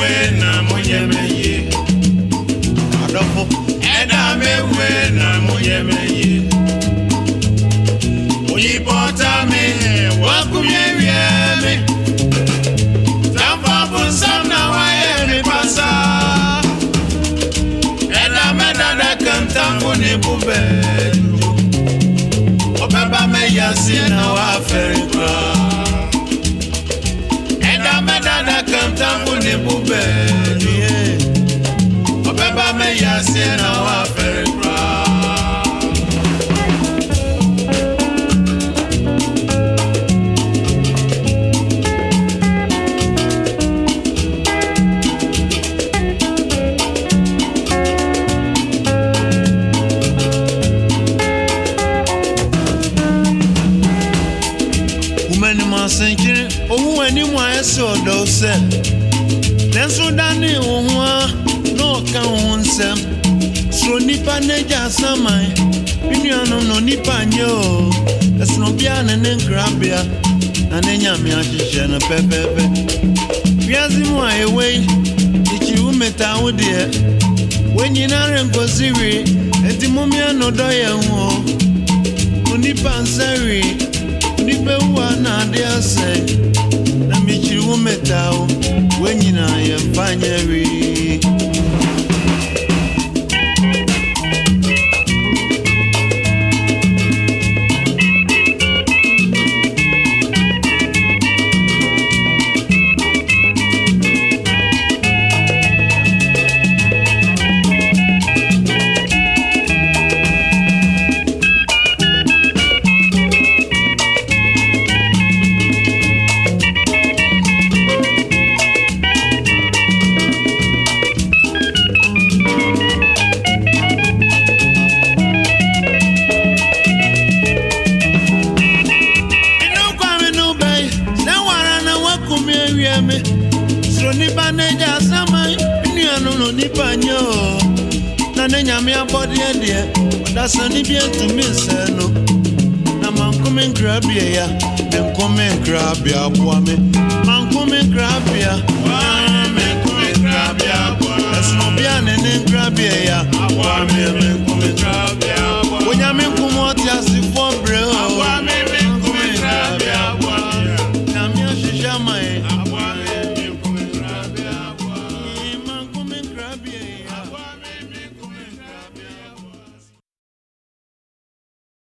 mewe na munye meye adofo eda mewe na munye meye oyibo ta mi wakunye wie mi tanfa na waye mi pasa eda medada kantanfu ni bube obeba meyasi na wa feri kura eda medada tangu ni bubeni obeba meyasie na wafere kura Thank you. òun ẹni mọ ẹsẹ ọdọ ọsẹ lẹsùn dání òun á náà ká òun sẹ sùrọ nípa nẹjà sàmà bínú ànàmọ nípa nyẹ o ẹsùn òbí na nkìrábìà nàní nyàmì àṣìṣẹ nà pẹpẹpẹ fíàsì mú àyẹwé ìkìrú mẹta àwòdìẹ wẹnyìnàrẹ nkọsíwì ẹtì múmi ànọdọ yẹn wọ onípa nsẹwì. you o wonyinaa yɛmfa nyɛ wii nonipa sama ni anu no nye o na ne nyame abɔdeɛ so ni bi mi se no na mankome nkrabea ya menkome nkrabea boa me mankome nkrabea menkome nkrabea boa me ɛsono bia bi anen nkrabea ya aboa me menkome nkrabea.